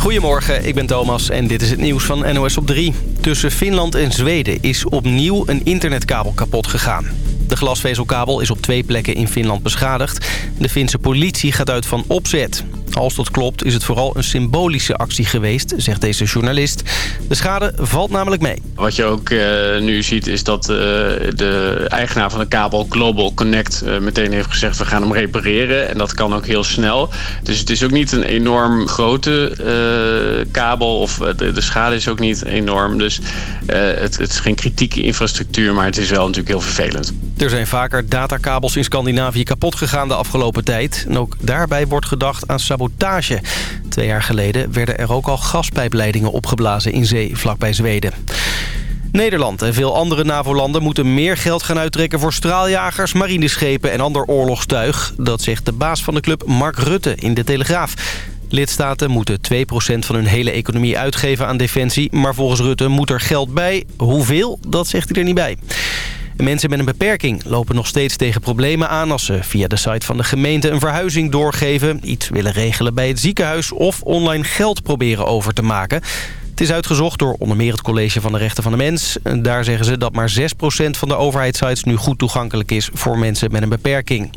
Goedemorgen, ik ben Thomas en dit is het nieuws van NOS op 3. Tussen Finland en Zweden is opnieuw een internetkabel kapot gegaan. De glasvezelkabel is op twee plekken in Finland beschadigd. De Finse politie gaat uit van opzet. Als dat klopt is het vooral een symbolische actie geweest, zegt deze journalist. De schade valt namelijk mee. Wat je ook uh, nu ziet is dat uh, de eigenaar van de kabel Global Connect uh, meteen heeft gezegd... we gaan hem repareren en dat kan ook heel snel. Dus het is ook niet een enorm grote kabel of de, de, schade is ook niet enorm. Dus het, het is geen kritieke infrastructuur, maar het is wel natuurlijk heel vervelend. Er zijn vaker datakabels in Scandinavië kapot gegaan de afgelopen tijd. En ook daarbij wordt gedacht aan sabotage. Twee jaar geleden werden er ook al gaspijpleidingen opgeblazen in zee vlakbij Zweden. Nederland en veel andere NAVO-landen moeten meer geld gaan uittrekken voor straaljagers, marineschepen en ander oorlogstuig. Dat zegt de baas van de club Mark Rutte in De Telegraaf. Lidstaten moeten 2% van hun hele economie uitgeven aan defensie. Maar volgens Rutte moet er geld bij. Hoeveel, dat zegt hij er niet bij. Mensen met een beperking lopen nog steeds tegen problemen aan... als ze via de site van de gemeente een verhuizing doorgeven... iets willen regelen bij het ziekenhuis... of online geld proberen over te maken... Het is uitgezocht door onder meer het College van de Rechten van de Mens. Daar zeggen ze dat maar 6% van de overheidssites nu goed toegankelijk is voor mensen met een beperking.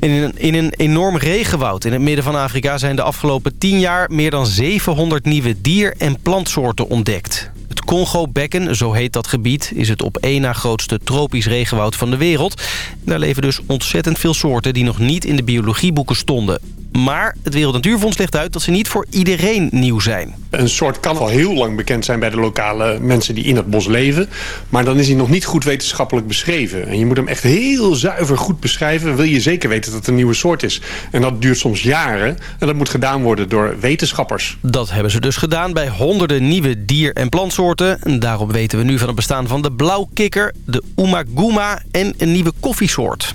In een, in een enorm regenwoud in het midden van Afrika zijn de afgelopen 10 jaar meer dan 700 nieuwe dier- en plantsoorten ontdekt. Congo-bekken, zo heet dat gebied, is het op één na grootste tropisch regenwoud van de wereld. Daar leven dus ontzettend veel soorten die nog niet in de biologieboeken stonden. Maar het Wereld Natuurfonds legt uit dat ze niet voor iedereen nieuw zijn. Een soort kan al heel lang bekend zijn bij de lokale mensen die in het bos leven. Maar dan is hij nog niet goed wetenschappelijk beschreven. En je moet hem echt heel zuiver goed beschrijven. Wil je zeker weten dat het een nieuwe soort is. En dat duurt soms jaren. En dat moet gedaan worden door wetenschappers. Dat hebben ze dus gedaan bij honderden nieuwe dier- en plantsoorten. En daarom weten we nu van het bestaan van de blauwkikker, de umaguma en een nieuwe koffiesoort.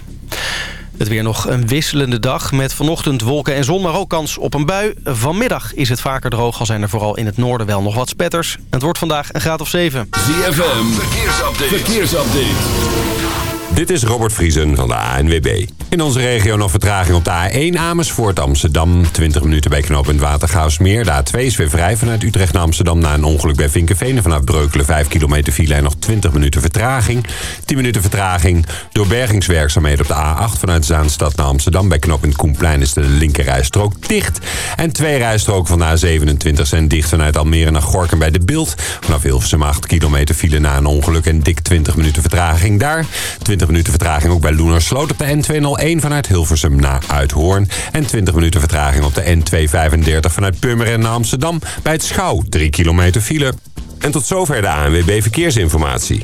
Het weer nog een wisselende dag met vanochtend wolken en zon, maar ook kans op een bui. Vanmiddag is het vaker droog, al zijn er vooral in het noorden wel nog wat spetters. Het wordt vandaag een graad of 7. ZFM, verkeersupdate. verkeersupdate. Dit is Robert Vriesen van de ANWB. In onze regio nog vertraging op de A1 Amersfoort Amsterdam. 20 minuten bij knooppunt Watergaasmeer. De A2 is weer vrij vanuit Utrecht naar Amsterdam... na een ongeluk bij Vinkenveen. Vanaf Breukelen 5 kilometer file en nog 20 minuten vertraging. 10 minuten vertraging door bergingswerkzaamheden op de A8... vanuit Zaanstad naar Amsterdam. Bij knooppunt Koenplein is de linkerrijstrook dicht. En twee rijstroken van de A27 zijn dicht vanuit Almere naar Gorkum bij de Beeld. Vanaf Hilversum 8 kilometer file na een ongeluk... en dik 20 minuten vertraging daar. 20 20 minuten vertraging ook bij Loenersloot op de N201 vanuit Hilversum naar Uithoorn. En 20 minuten vertraging op de N235 vanuit Purmerend naar Amsterdam bij het Schouw. 3 kilometer file. En tot zover de ANWB Verkeersinformatie.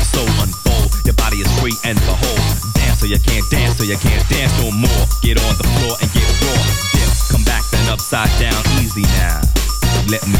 your soul unfold. Your body is free and behold. Dance or you can't dance or you can't dance no more. Get on the floor and get raw. Dip, come back then upside down. Easy now. Let me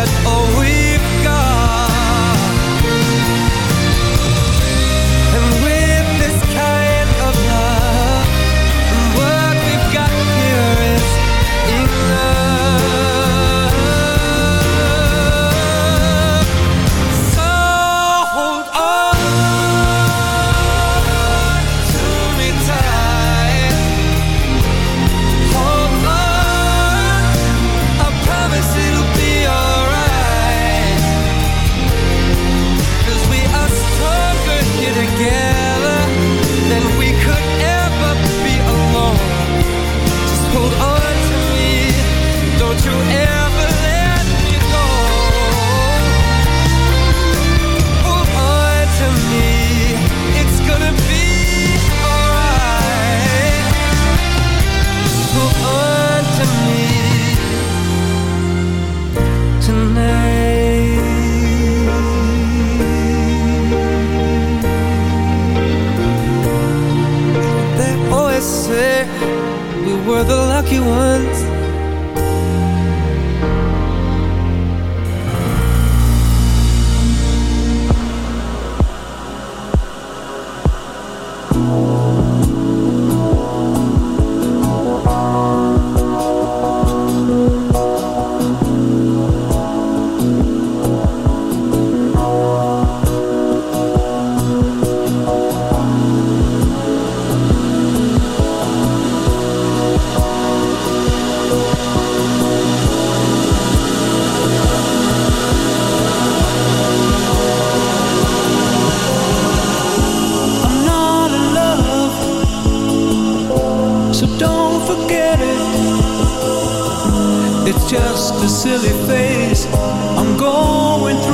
at all we've got It's just a silly phase I'm going through.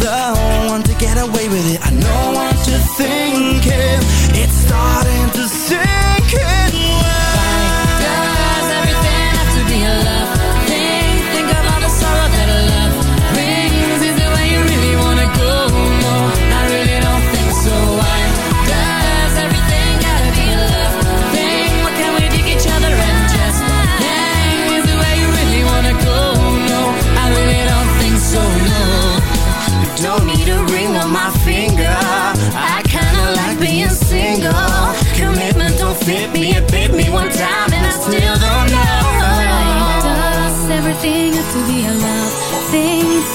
the one to get away with it. I know what you're thinking. It's starting to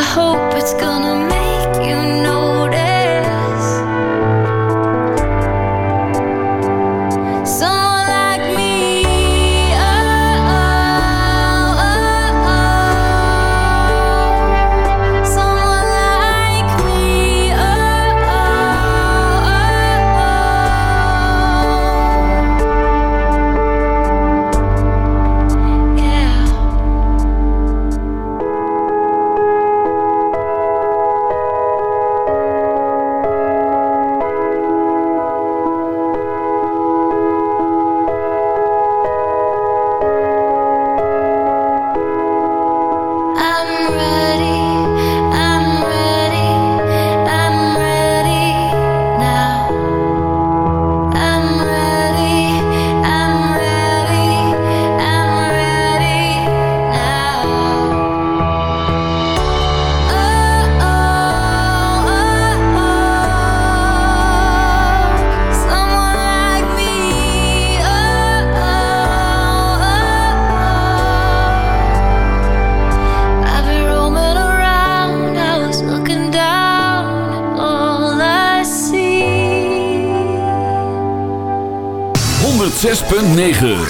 I hope it's gonna make you 9.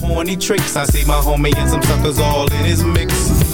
horny tricks. I see my homie and some suckers all in his mix.